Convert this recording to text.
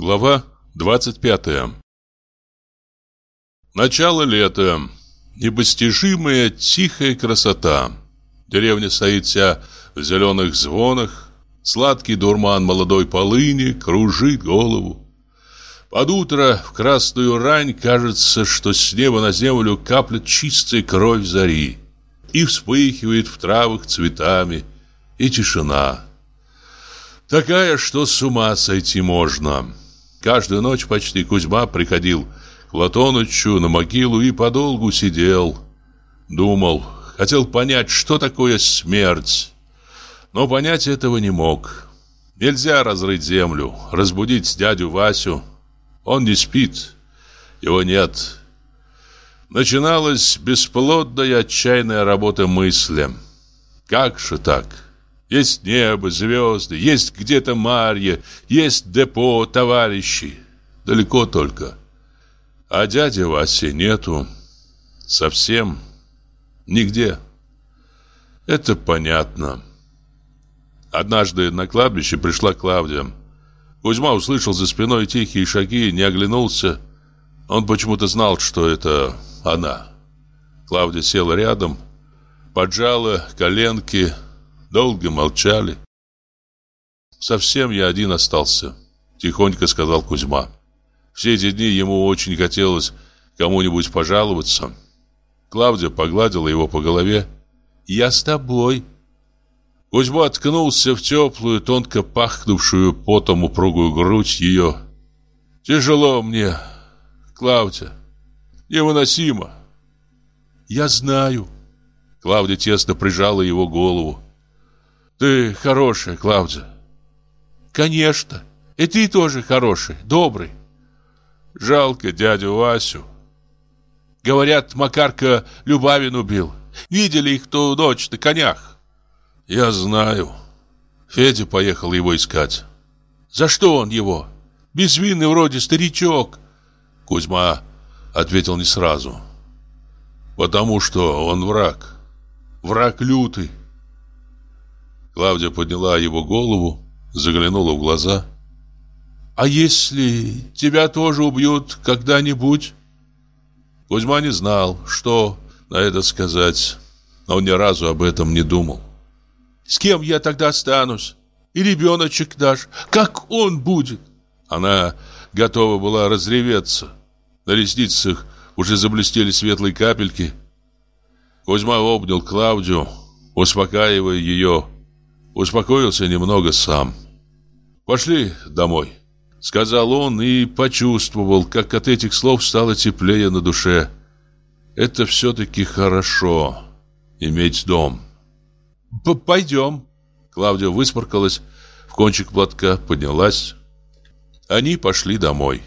Глава 25 Начало лета. Непостижимая тихая красота. Деревня стоит вся в зеленых звонах. Сладкий дурман молодой полыни кружит голову. Под утро в красную рань кажется, что с неба на землю каплет чистая кровь зари. И вспыхивает в травах цветами, и тишина. Такая, что с ума сойти можно. Каждую ночь почти Кузьма приходил к Платонычу на могилу и подолгу сидел. Думал, хотел понять, что такое смерть. Но понять этого не мог. Нельзя разрыть землю, разбудить дядю Васю. Он не спит, его нет. Начиналась бесплодная отчаянная работа мысли. Как же так? Есть небо, звезды, есть где-то Марья, есть депо, товарищи. Далеко только. А дяди Васи нету. Совсем. Нигде. Это понятно. Однажды на кладбище пришла Клавдия. Кузьма услышал за спиной тихие шаги, не оглянулся. Он почему-то знал, что это она. Клавдия села рядом, поджала коленки, Долго молчали. «Совсем я один остался», — тихонько сказал Кузьма. Все эти дни ему очень хотелось кому-нибудь пожаловаться. Клавдия погладила его по голове. «Я с тобой». Кузьма откнулся в теплую, тонко пахнувшую потом упругую грудь ее. «Тяжело мне, Клавдия, невыносимо». «Я знаю». Клавдия тесно прижала его голову. Ты хорошая, Клавдия. Конечно. И ты тоже хороший, добрый. Жалко дядю Васю. Говорят, Макарка Любавин убил. Видели их ту ночь на конях. Я знаю. Федя поехал его искать. За что он его? Безвинный вроде старичок. Кузьма ответил не сразу. Потому что он враг. Враг лютый. Клавдия подняла его голову, заглянула в глаза. «А если тебя тоже убьют когда-нибудь?» Кузьма не знал, что на это сказать, но он ни разу об этом не думал. «С кем я тогда останусь? И ребеночек наш, как он будет?» Она готова была разреветься. На ресницах уже заблестели светлые капельки. Кузьма обнял Клавдию, успокаивая ее, Успокоился немного сам. «Пошли домой», — сказал он и почувствовал, как от этих слов стало теплее на душе. «Это все-таки хорошо, иметь дом». П «Пойдем». Клавдия выспоркалась в кончик платка, поднялась. Они пошли домой.